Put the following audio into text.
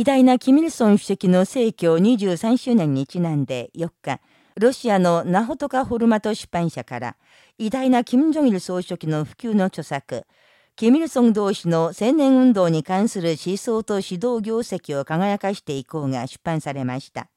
偉大なキミルソン主席の逝去23周年にちなんで4日、ロシアのナホトカ・ホルマト出版社から、偉大なキム・ジョギル総書記の普及の著作、キミルソン同士の青年運動に関する思想と指導業績を輝かしていこうが出版されました。